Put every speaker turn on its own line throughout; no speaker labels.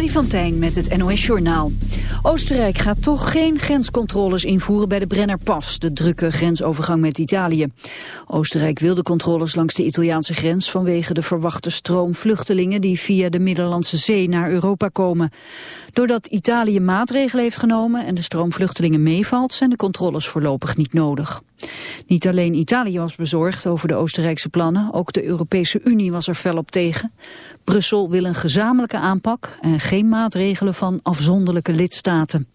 Freddy van Tijn met het NOS-journaal. Oostenrijk gaat toch geen grenscontroles invoeren bij de Brennerpas, de drukke grensovergang met Italië. Oostenrijk wil de controles langs de Italiaanse grens vanwege de verwachte stroom vluchtelingen die via de Middellandse Zee naar Europa komen. Doordat Italië maatregelen heeft genomen en de stroom vluchtelingen meevalt, zijn de controles voorlopig niet nodig. Niet alleen Italië was bezorgd over de Oostenrijkse plannen, ook de Europese Unie was er fel op tegen. Brussel wil een gezamenlijke aanpak en geen maatregelen van afzonderlijke lidstaten.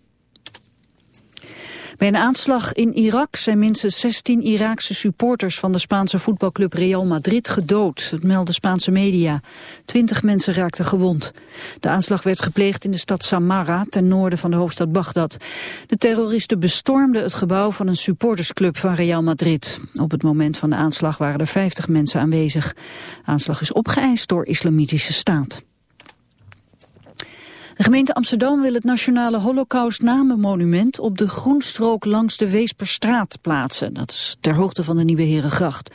Bij een aanslag in Irak zijn minstens 16 Iraakse supporters van de Spaanse voetbalclub Real Madrid gedood. Dat melden Spaanse media. Twintig mensen raakten gewond. De aanslag werd gepleegd in de stad Samarra, ten noorden van de hoofdstad Bagdad. De terroristen bestormden het gebouw van een supportersclub van Real Madrid. Op het moment van de aanslag waren er 50 mensen aanwezig. Aanslag is opgeëist door Islamitische Staat. De gemeente Amsterdam wil het Nationale Holocaust Namenmonument op de groenstrook langs de Weesperstraat plaatsen. Dat is ter hoogte van de Nieuwe Herengracht.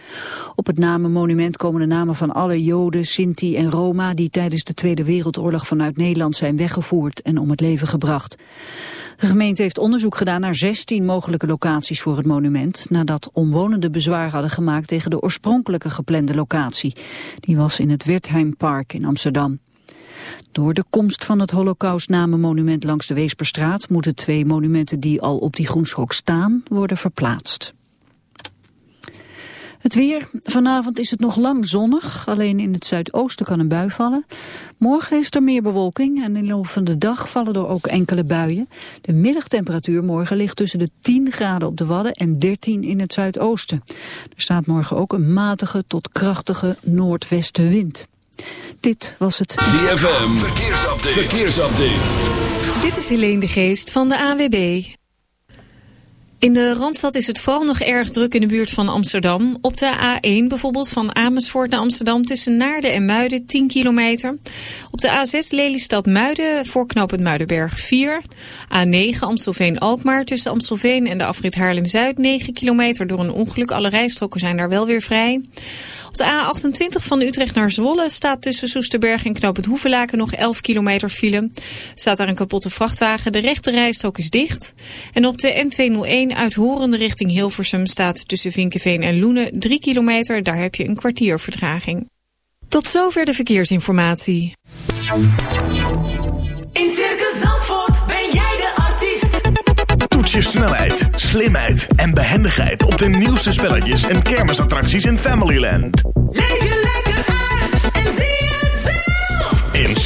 Op het namenmonument komen de namen van alle Joden, Sinti en Roma die tijdens de Tweede Wereldoorlog vanuit Nederland zijn weggevoerd en om het leven gebracht. De gemeente heeft onderzoek gedaan naar 16 mogelijke locaties voor het monument, nadat omwonenden bezwaar hadden gemaakt tegen de oorspronkelijke geplande locatie. Die was in het Wertheimpark in Amsterdam. Door de komst van het Holocaustnamenmonument langs de Weesperstraat moeten twee monumenten die al op die groenschok staan worden verplaatst. Het weer. Vanavond is het nog lang zonnig. Alleen in het zuidoosten kan een bui vallen. Morgen is er meer bewolking en in de loop van de dag vallen er ook enkele buien. De middagtemperatuur morgen ligt tussen de 10 graden op de Wadden en 13 in het zuidoosten. Er staat morgen ook een matige tot krachtige noordwestenwind. Dit was het
ZFM Verkeersupdate. Verkeersupdate.
Dit is Helene de Geest van de AWB. In de Randstad is het vooral nog erg druk in de buurt van Amsterdam. Op de A1 bijvoorbeeld van Amersfoort naar Amsterdam tussen Naarden en Muiden 10 kilometer. Op de A6 Lelystad-Muiden voor knooppunt Muidenberg 4. A9 Amstelveen-Alkmaar tussen Amstelveen en de afrit Haarlem-Zuid 9 kilometer. Door een ongeluk, alle rijstroken zijn daar wel weer vrij. Op de A28 van Utrecht naar Zwolle staat tussen Soesterberg en knooppunt Hoevelaken nog 11 kilometer file. Staat daar een kapotte vrachtwagen, de rechte rijstrook is dicht. En op de N201 uit Horende richting Hilversum staat tussen Vinkenveen en Loenen 3 kilometer. Daar heb je een kwartier vertraging. Tot zover de verkeersinformatie.
In Circus Zandvoort ben jij de artiest.
Toets je snelheid, slimheid en behendigheid op de nieuwste spelletjes en kermisattracties in Familyland.
Leef je lekker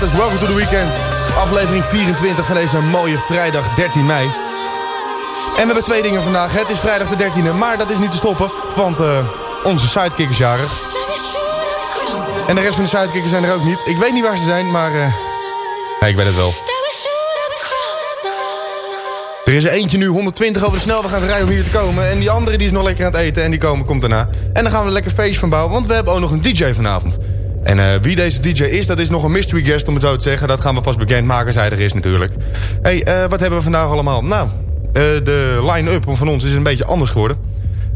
ZFM Beachmasters, welcome to the weekend. Aflevering 24 van deze mooie vrijdag 13 mei. En we hebben twee dingen vandaag. Het is vrijdag de 13e, maar dat is niet te stoppen. Want eh, onze sidekick is jarig. En de rest van de sidekickers zijn er ook niet. Ik weet niet waar ze zijn, maar... eh, ik weet het wel. Er is er eentje nu 120 over de snelweg aan het rijden om hier te komen. En die andere die is nog lekker aan het eten en die komen, komt daarna. En dan gaan we een lekker feestje van bouwen, want we hebben ook nog een DJ vanavond. En eh, wie deze DJ is, dat is nog een mystery guest om het zo te zeggen. Dat gaan we pas bekendmaken hij er is natuurlijk. hey, eh, wat hebben we vandaag allemaal? Nou, eh, de line-up van ons is een beetje anders geworden.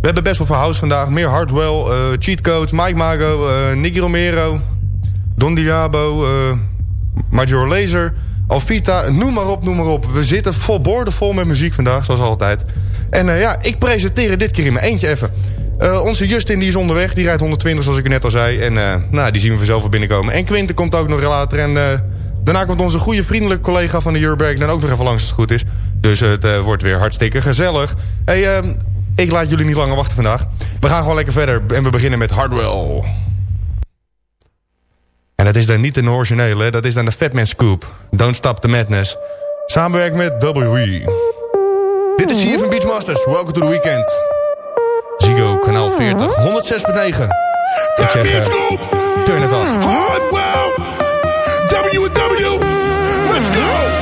We hebben best wel veel house vandaag. Meer Hardwell, Cheat Codes, Mike Mago, Nicky Romero, Don Diabo, Major Laser, Alvita, noem maar op, noem maar op. We zitten vol boordevol met muziek vandaag, zoals altijd. En ja, ik presenteer dit keer in mijn eentje even. Eh, onze Justin die is onderweg, die rijdt 120 zoals ik net al zei. En eh, nou, die zien we vanzelf wel binnenkomen. En Quinten komt ook nog later. En eh, daarna komt onze goede vriendelijke collega van de Eurobreak dan ook nog even langs als het goed is. Dus het wordt weer hartstikke gezellig. Hey, ik laat jullie niet langer wachten vandaag. We gaan gewoon lekker verder en we beginnen met Hardwell. En dat is dan niet een originele, dat is dan de Fatman Scoop. Don't Stop the Madness. Samenwerking met WE. Dit is CFM Beachmasters. Welcome to the weekend. Zigo, kanaal 40, 106.9. Ik zeg, eh, turn it on.
Hardwell, WW, let's go,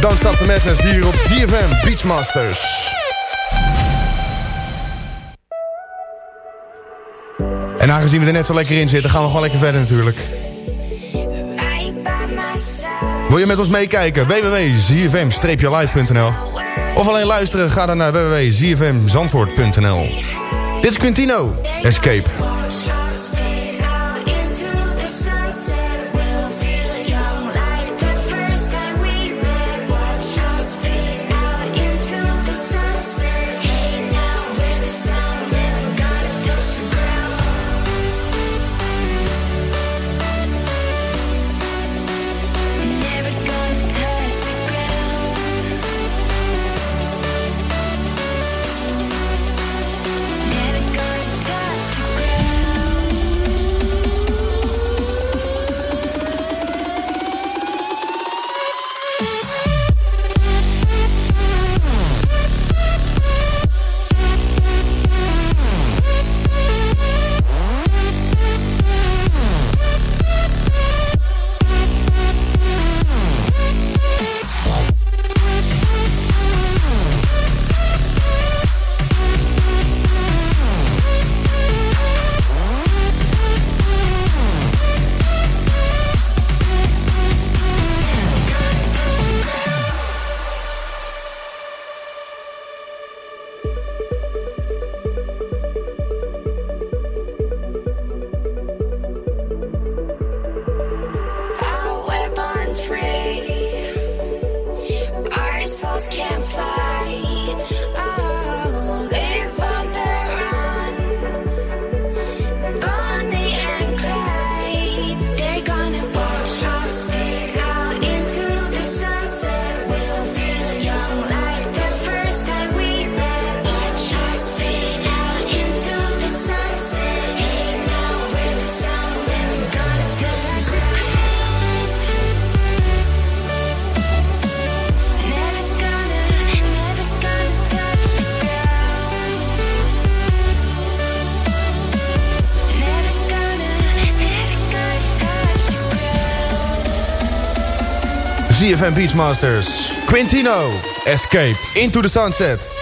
Don't Stop the Madness
hier op ZFM Beachmasters. En aangezien we er net zo lekker in zitten, gaan we gewoon lekker verder natuurlijk. Wil je met ons meekijken? www.zfm-live.nl Of alleen luisteren? Ga dan naar www.zfmzandvoort.nl Dit is Quintino. Escape. ZFM Beachmasters. Quintino. Escape. Into the Sunset.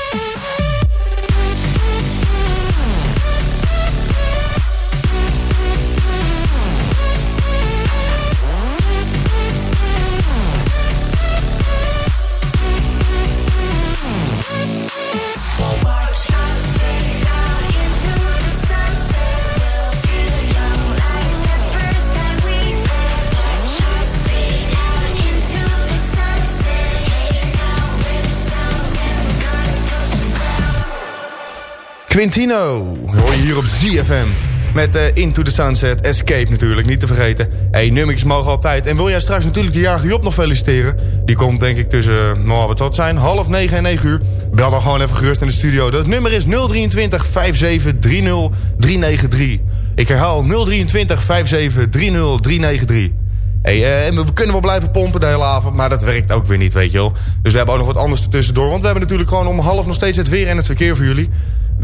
Quintino. Hoor je hier op ZFM. Met eh, Into the Sunset. Escape natuurlijk, niet te vergeten. hey, nummertjes mogen altijd. En wil jij straks natuurlijk de jarige Job nog feliciteren? Die komt denk ik tussen, nou wat zal het zijn, half negen en negen uur. Bel dan gewoon even gerust in de studio. Dat nummer is 023 57 30 393. Ik herhaal 023 57 30 393. Hey, eh, en we kunnen wel blijven pompen de hele avond, maar dat werkt ook weer niet, weet je wel. Dus we hebben ook nog wat anders ertussendoor. Want we hebben natuurlijk gewoon om half nog steeds het weer en het verkeer voor jullie.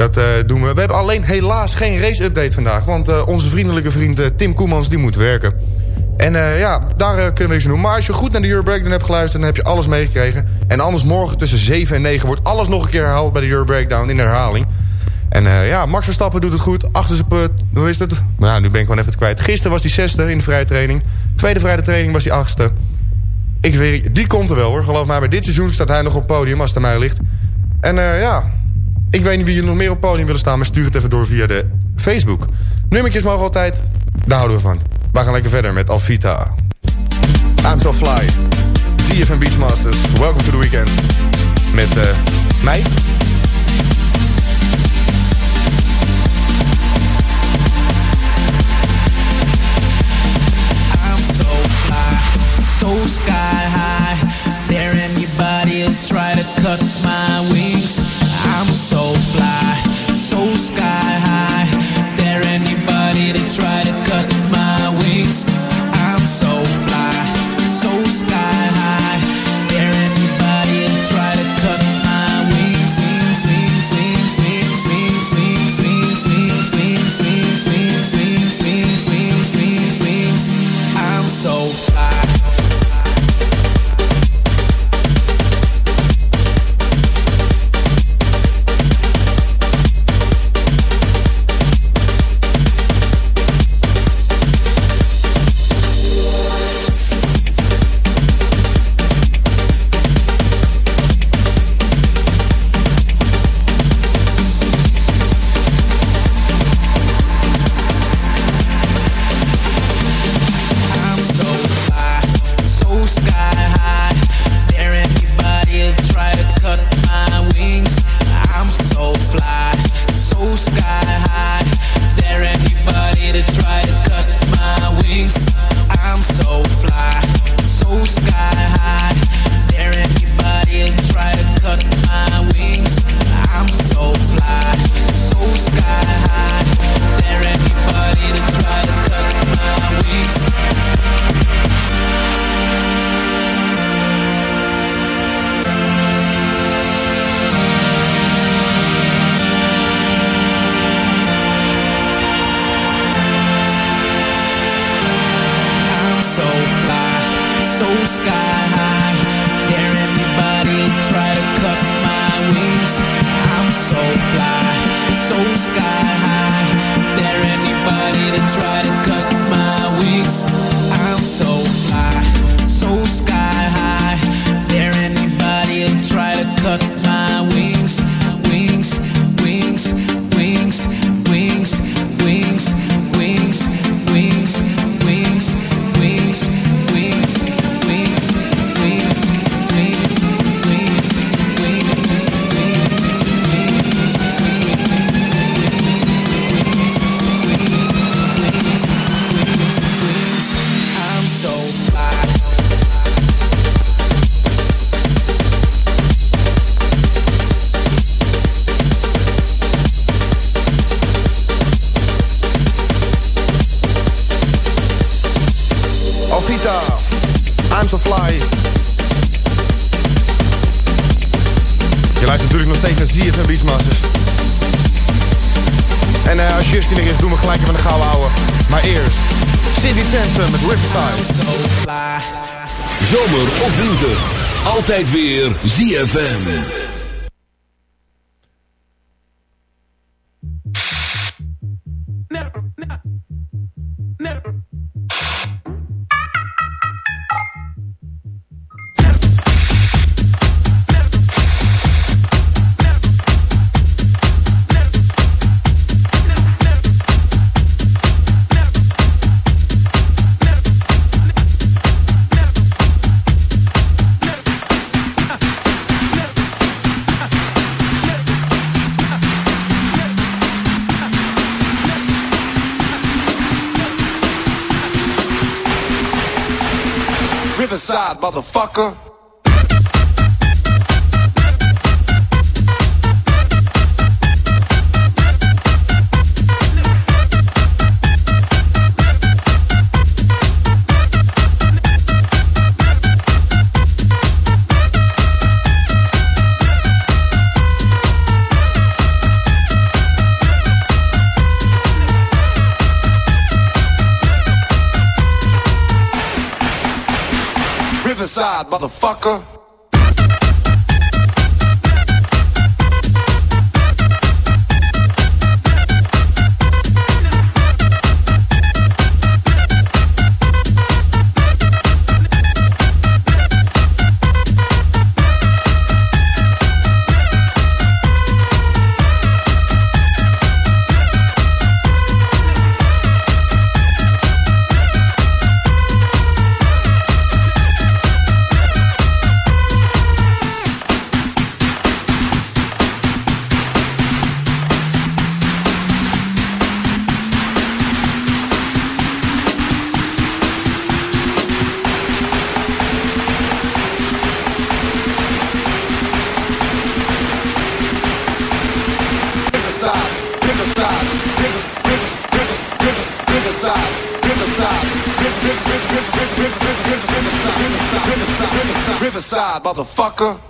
Dat eh, doen we. We hebben alleen helaas geen race-update vandaag. Want eh, onze vriendelijke vriend eh, Tim Koemans die moet werken. En ja, daar kunnen we niks doen. Maar als je goed naar de Euro Breakdown hebt geluisterd... dan heb je alles meegekregen. En anders morgen tussen 7 en 9 wordt alles nog een keer herhaald... bij de Euro Breakdown in herhaling. En ja, Max Verstappen doet het goed. Achter zijn. Hoe is het? Nou, nu ben ik gewoon even het kwijt. Gisteren was hij zesde in de vrije training. Tweede vrije training was hij achtste. Ik weet die komt er wel hoor. Geloof mij, bij dit seizoen staat hij nog op het podium als het aan mij ligt. En ja, ik weet niet wie er nog meer op podium willen staan... maar stuur het even door via de Facebook. Nummertjes mogen altijd. Daar houden we van. We gaan lekker verder met Alvita. I'm so fly. ZFM Beachmasters. Welcome to the weekend. Met eh, mij.
So sky high. There anybody will try to cut my wings. I'm so fly, so sky high. There anybody to try to cut my wings. I'm so fly, so sky high. There anybody to try to cut my wings. I'm so fly.
Weer ZFM.
Motherfucker.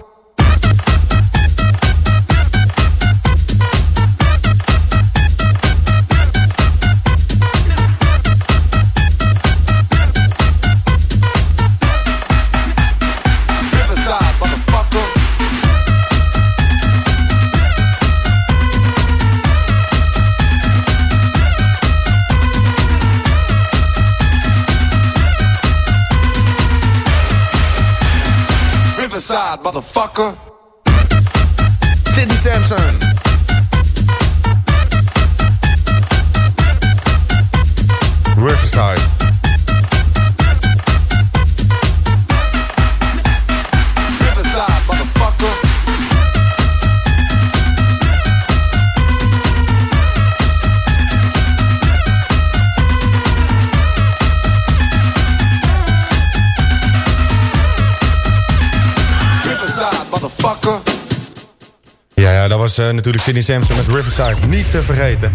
Natuurlijk Cindy Sampson met Riverside. Niet te vergeten.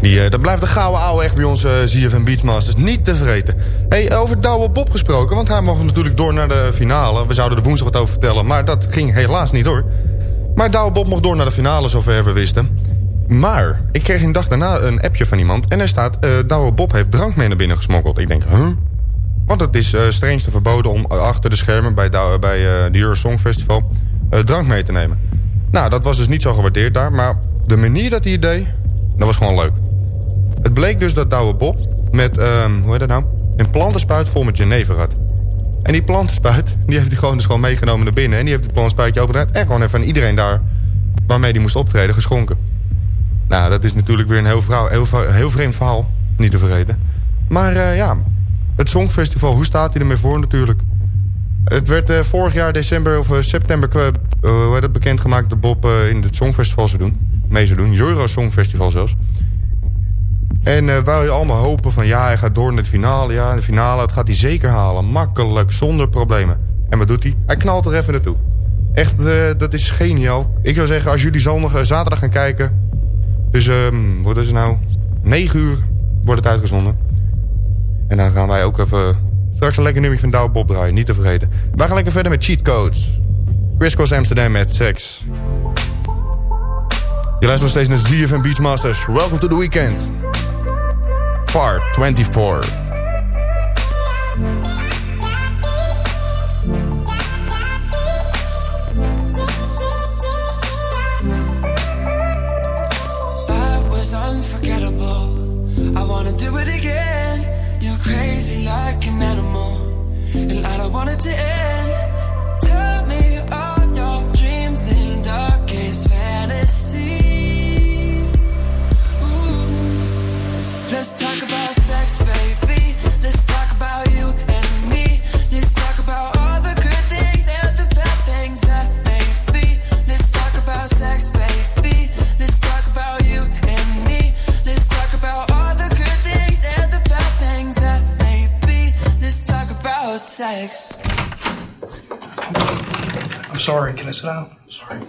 Die, eh, dat blijft de gouden ouwe echt bij onze uh, ZFM Beachmasters. Niet te vergeten. Hey, over Douwe Bob gesproken, want hij mag natuurlijk door naar de finale. We zouden er woensdag wat over vertellen, maar dat ging helaas niet door. Maar Douwe Bob mocht door naar de finale, zover we wisten. Maar, ik kreeg een dag daarna een appje van iemand... en er staat, eh Douwe Bob heeft drank mee naar binnen gesmokkeld. Ik denk, huh? Want het is uh, strengste verboden om achter de schermen bij, bij uh, de Eurosong Festival uh, drank mee te nemen. Nou, dat was dus niet zo gewaardeerd daar. Maar de manier dat hij het deed, dat was gewoon leuk. Het bleek dus dat Douwe Bob met, um, hoe heet dat nou? Een plantenspuit vol met jenever had. En die plantenspuit, die heeft hij gewoon dus gewoon meegenomen naar binnen. En die heeft het plantenspuitje opengedaan. En gewoon even aan iedereen daar waarmee die moest optreden geschonken. Nou, dat is natuurlijk weer een heel, vrouw, heel, heel vreemd verhaal. Niet te vergeten. Maar uh, ja, het Songfestival, hoe staat hij ermee voor natuurlijk? Het werd uh, vorig jaar december of uh, september uh, werd het bekendgemaakt dat Bob in het Songfestival zou doen. Mee zou doen, Euro Songfestival zelfs. En uh, wou je allemaal hopen van ja, hij gaat door naar de finale. Ja, de finale, dat gaat hij zeker halen. Makkelijk, zonder problemen. En wat doet hij? Hij knalt er even naartoe. Echt, dat is geniaal. Ik zou zeggen, als jullie zondag, zaterdag gaan kijken... Dus, um, wat is het nou? 9 uur wordt het uitgezonden. En dan gaan wij ook even... Straks een lekker nummer van Douwe Bob draaien, niet te vergeten. Wij gaan lekker verder met Cheat Chris Amsterdam met Sex. Je luistert nog steeds naar ZFM Beachmasters. Welcome to the weekend. Part 24.
That was unforgettable. I wanna do it again. You're crazy like an animal, and I don't want it to end. Sex.
I'm sorry, can I sit down? Sorry.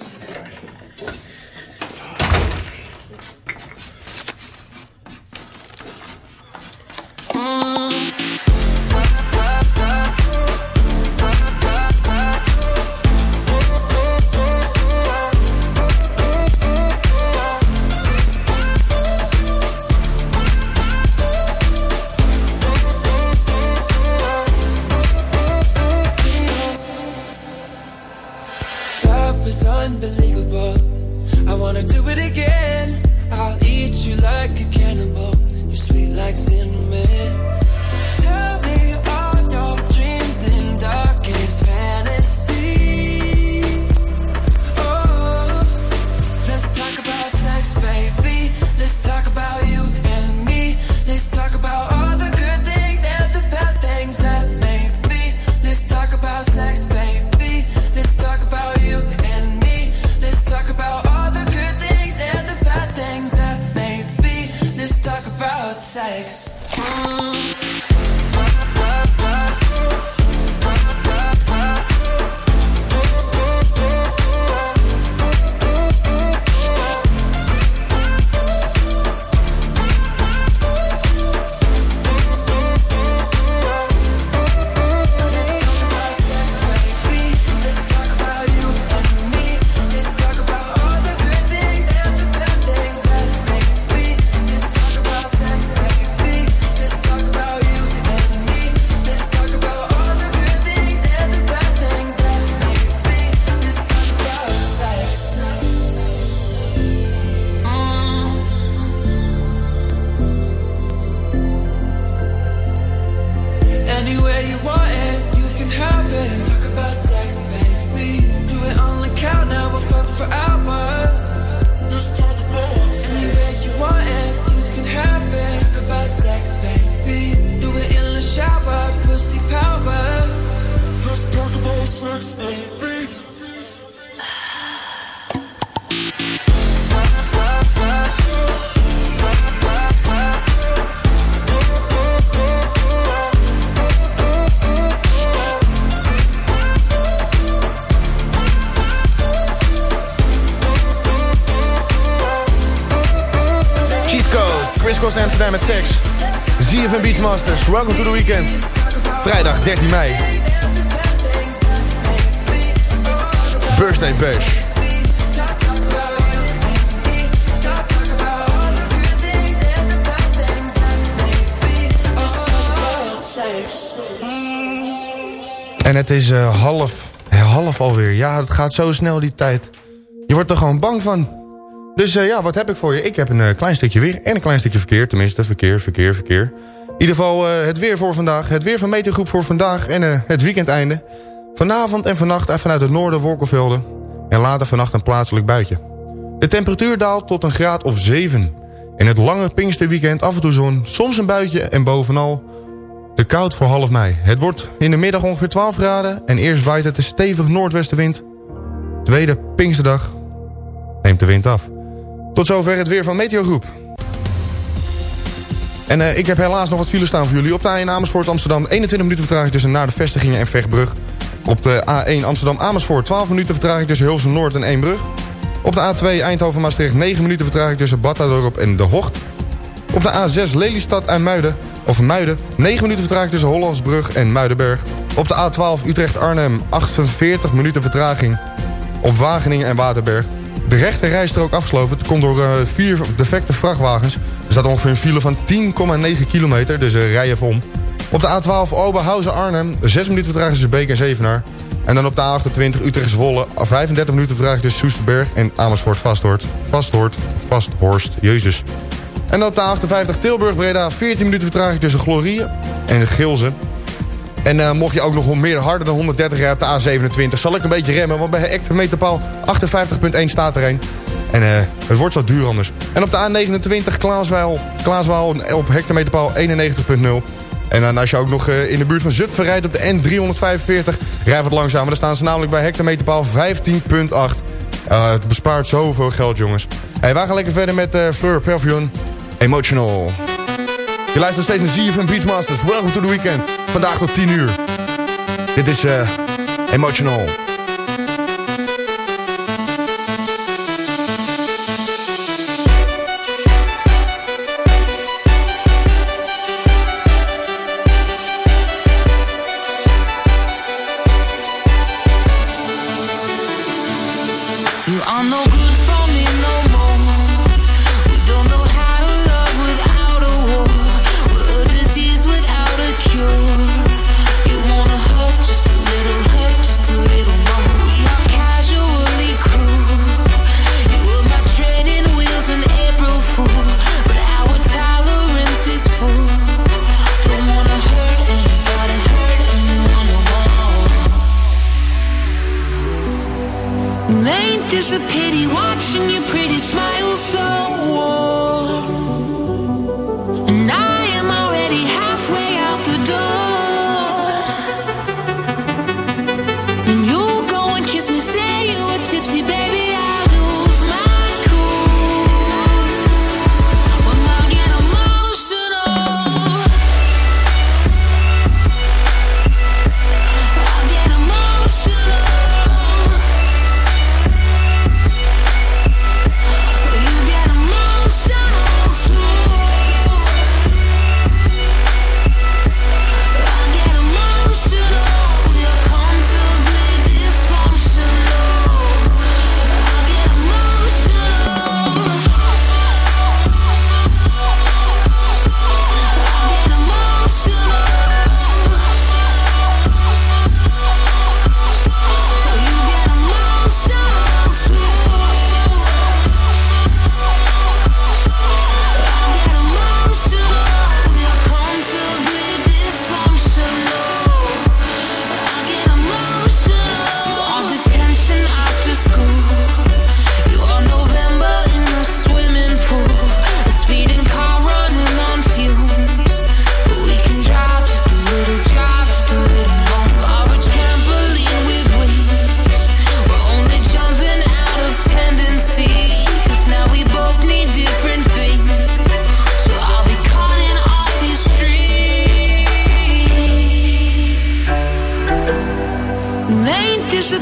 Welcome to the weekend. Vrijdag 13 mei. Birthday Bash. En het is eh, half, eh, half alweer. Ja, het gaat zo snel die tijd. Je wordt er gewoon bang van. Dus eh, ja, wat heb ik voor je? Ik heb een klein stukje weer en een klein stukje verkeer. Tenminste, verkeer, verkeer, verkeer. In ieder geval eh, het weer voor vandaag. Het weer van Meteogroep voor vandaag en eh, het weekendeinde. Vanavond en vannacht vanuit het noorden wolkenvelden. En later vannacht een plaatselijk buitje. De temperatuur daalt tot een graad of 7. In het lange Pinksterweekend af en toe zon, soms een buitje en bovenal te koud voor half mei. Het wordt in de middag ongeveer 12 graden en eerst waait het een stevige noordwestenwind. Tweede Pinksterdag neemt de wind af. Tot zover het weer van Meteogroep. En eh, ik heb helaas nog wat file staan voor jullie. Op de A1 Amersfoort Amsterdam 21 minuten vertraging tussen naar de vestigingen en Vechtbrug. Op de A1 Amsterdam Amersfoort 12 minuten vertraging tussen Hilversum Noord en Eembrug. Op de A2 Eindhoven Maastricht 9 minuten vertraging tussen Badadorp en De Hocht. Op de A6 Lelystad en Muiden, of Muiden 9 minuten vertraging tussen Hollandsbrug en Muidenberg. Op de A12 Utrecht Arnhem 48 minuten vertraging op Wageningen en Waterberg. De rechte rijstrook afgesloten. Komt door eh, vier defecte vrachtwagens. Staat ongeveer een file van 10,9 kilometer, dus uh, rij om. Op de A12 Oberhausen Arnhem, 6 minuten vertraging tussen Beek en Zevenaar. En dan op de A28 Utrecht Zwolle, 35 minuten vertraging tussen Soesterberg en Amersfoort Vasthoort. Vasthoort, Vasthorst, Jezus. En dan op de A58 Tilburg Breda, 14 minuten vertraging tussen Glorie en Gilze. En eh, mocht je ook nog meer harder dan 130 rijden op de A27... zal ik een beetje remmen, want bij hectometerpaal 58.1 staat er een. En eh, het wordt zo duur anders. En op de A29 Klaaswaal, op hectometerpaal 91.0. En dan als je ook nog eh, in de buurt van Zutphen rijdt op de N345... rij wat langzamer. Dan staan ze namelijk bij hectometerpaal 15.8. Eh, het bespaart zoveel geld, jongens. Hey, wij gaan lekker verder met Fleur Pavilion. Emotional. Je luistert nog steeds naar ZFM Beachmasters. Welcome to the weekend. Vandaag tot 10 uur. Dit is Emotional.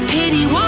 pity.
Why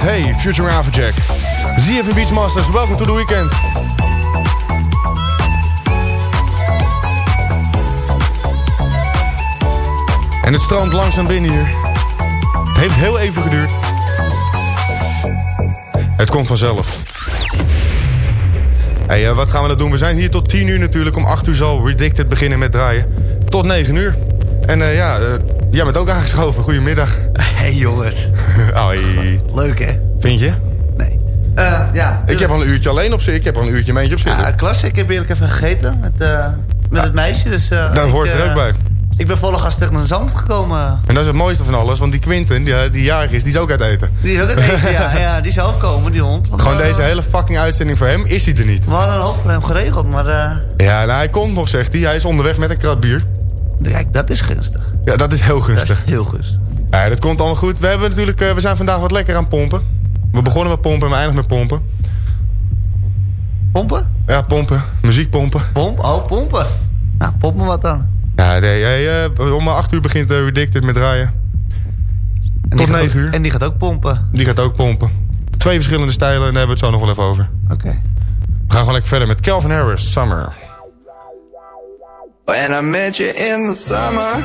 Hey,
Future Afrojack. ZFM Beachmasters, welcome to the weekend. En het stroomt langzaam binnen hier. Het heeft heel even geduurd. Het komt vanzelf. Hey, eh, wat gaan we dan doen? We zijn hier tot 10 uur natuurlijk. Om 8 uur zal Redicted beginnen met draaien. Tot 9 uur. En eh, ja, eh, jij bent ook aangeschoven. Goedemiddag.
Hey jongens. Leuk hè?
Vind je?
Eh, ja.
Ik heb al een uurtje alleen op zitten. Ik heb al een uurtje meentje op zitten.
Ja, klasse. Ik heb eerlijk even gegeten met, eh, met het meisje. Dus,
Dat
ik,
hoort er ook bij.
Ik ben volle gast terug naar Zand gekomen.
En dat is het mooiste van alles. Want die Quinten, die, die jarig is, die is ook uit eten.
Die is ook het eten, ja, ja. Die zou ook komen, die hond. Want
Gewoon deze hele fucking uitzending voor hem is hij er niet.
We hadden een hoop voor hem geregeld, maar
Ja, nou, hij komt nog, zegt hij. Hij is onderweg met een krat bier.
kijk, dat is gunstig.
Ja, dat is heel gunstig.
heel gunstig.
Ja, dat komt allemaal goed. We, hebben natuurlijk, eh, we zijn vandaag wat lekker aan het pompen. We begonnen met pompen en we eindigen met pompen.
Pompen?
Ja, pompen. Muziek pompen.
Pomp? Oh, pompen. Nou, pomp me wat dan.
Ja, nee, hey, eh, om 8 uur begint uh, Redicted met draaien.
En die
Tot
gaat
9
ook-
uur.
En die gaat ook pompen.
Die gaat ook pompen. Twee verschillende stijlen en daar hebben we het zo nog wel even over.
Oké.
We gaan gewoon lekker verder met Calvin Harris, Summer.
When I met you in the summer,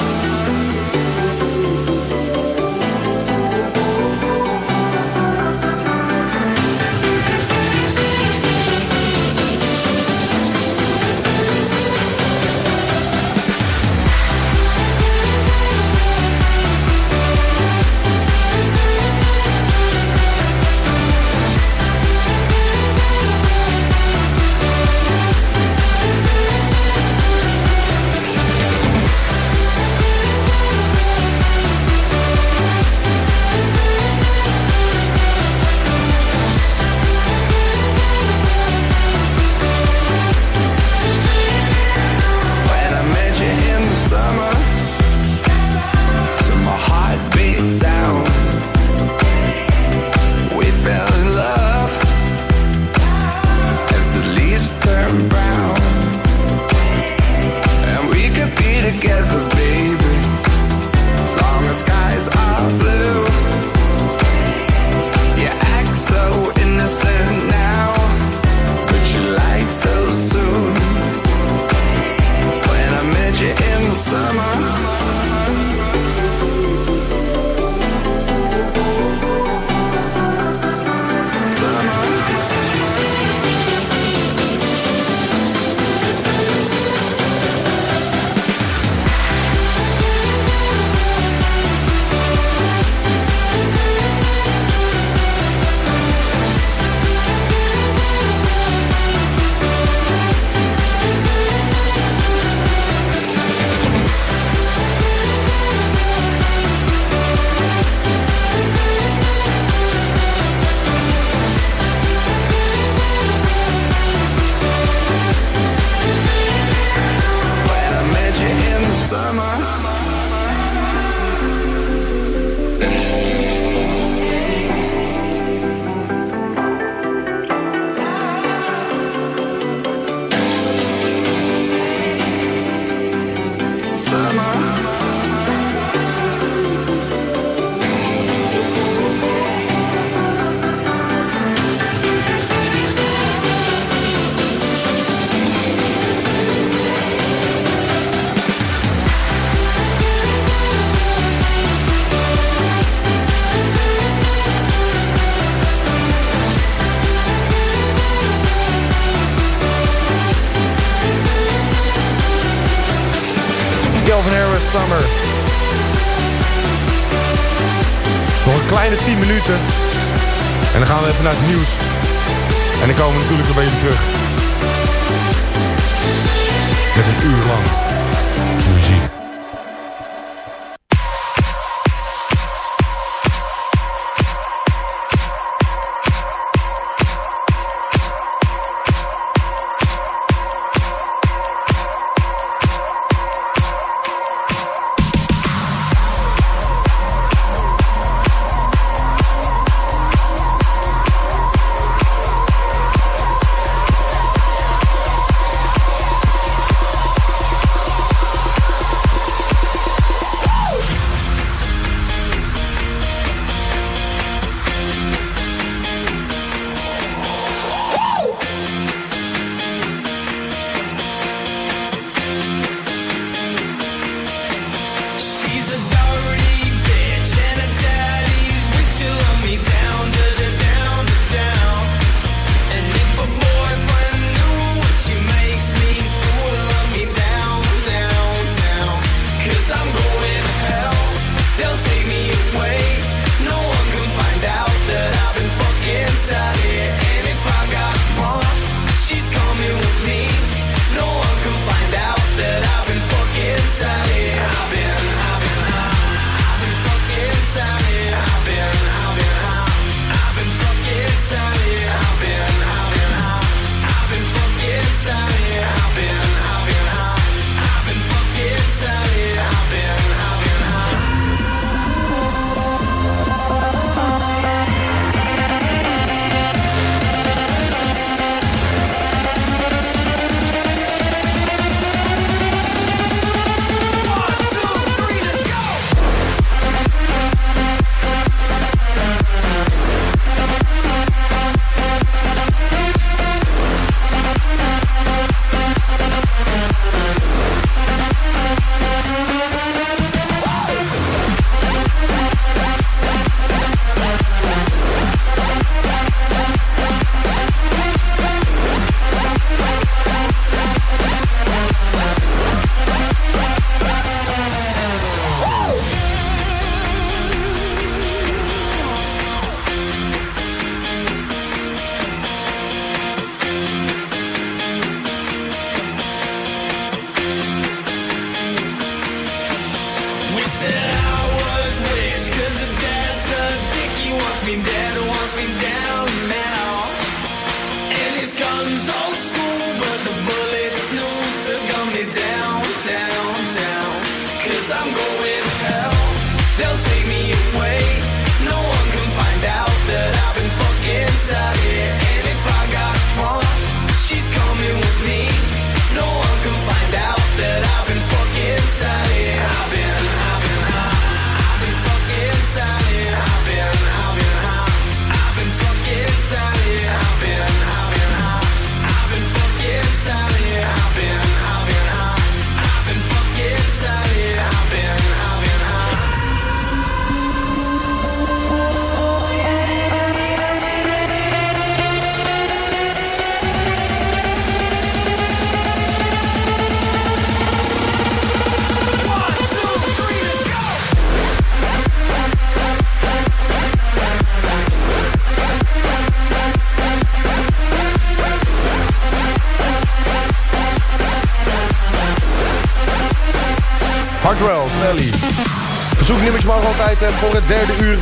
voor het derde uur.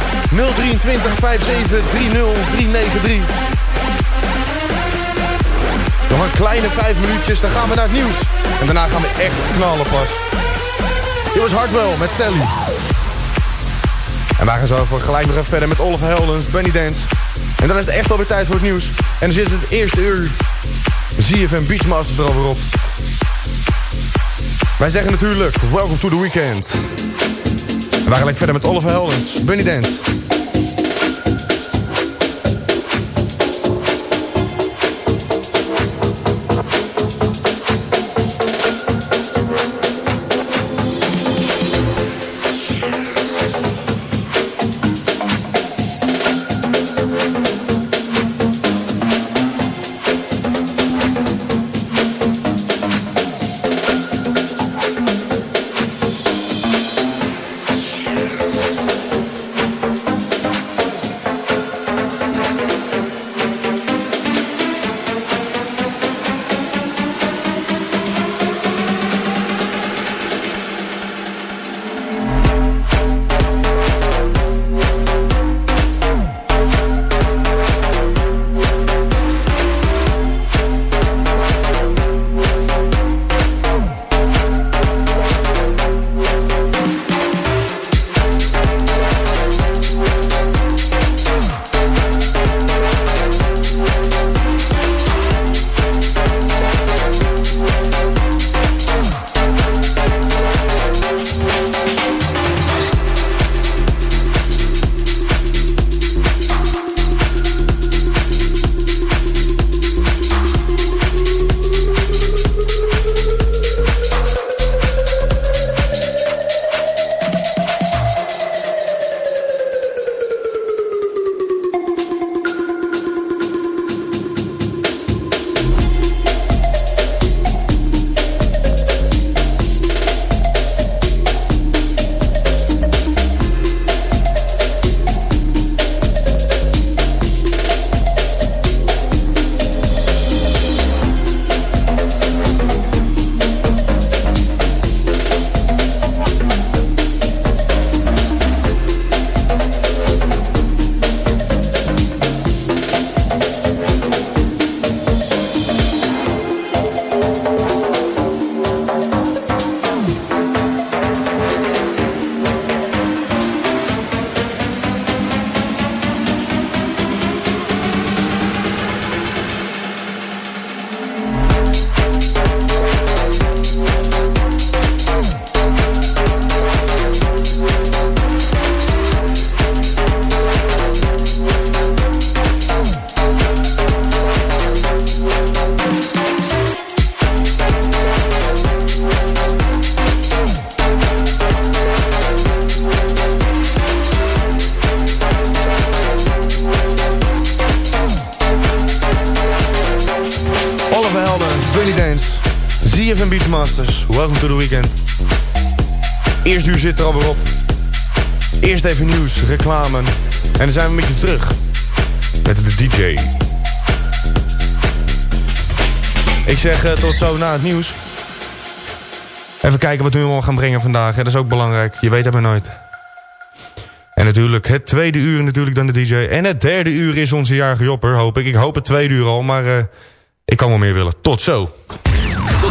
023 57 30 393. Nog een kleine vijf minuutjes, dan gaan we naar het nieuws. En daarna gaan we echt knallen pas. Dit was Hartwell met Telly En wij gaan zo voor gelijk nog even verder met Olaf Heldens, Benny Dance. En dan is het echt alweer tijd voor het nieuws. En dan zit het eerste uur ZFM Beachmasters erover op. Wij zeggen natuurlijk, welcome to the weekend. We gaan lekker verder met Oliver Heldens, Bunny Dance. Zit er alweer op. Eerst even nieuws, reclame. En dan zijn we met je terug. Met de DJ. Ik zeg eh, tot zo na het nieuws. Even kijken wat we allemaal gaan brengen vandaag. Dat is ook belangrijk. Je weet het maar nooit. En natuurlijk het tweede uur natuurlijk dan de DJ. En het derde uur is onze jarige Jopper, hoop ik. Ik hoop het tweede uur al, maar eh, ik kan wel meer willen. Tot zo.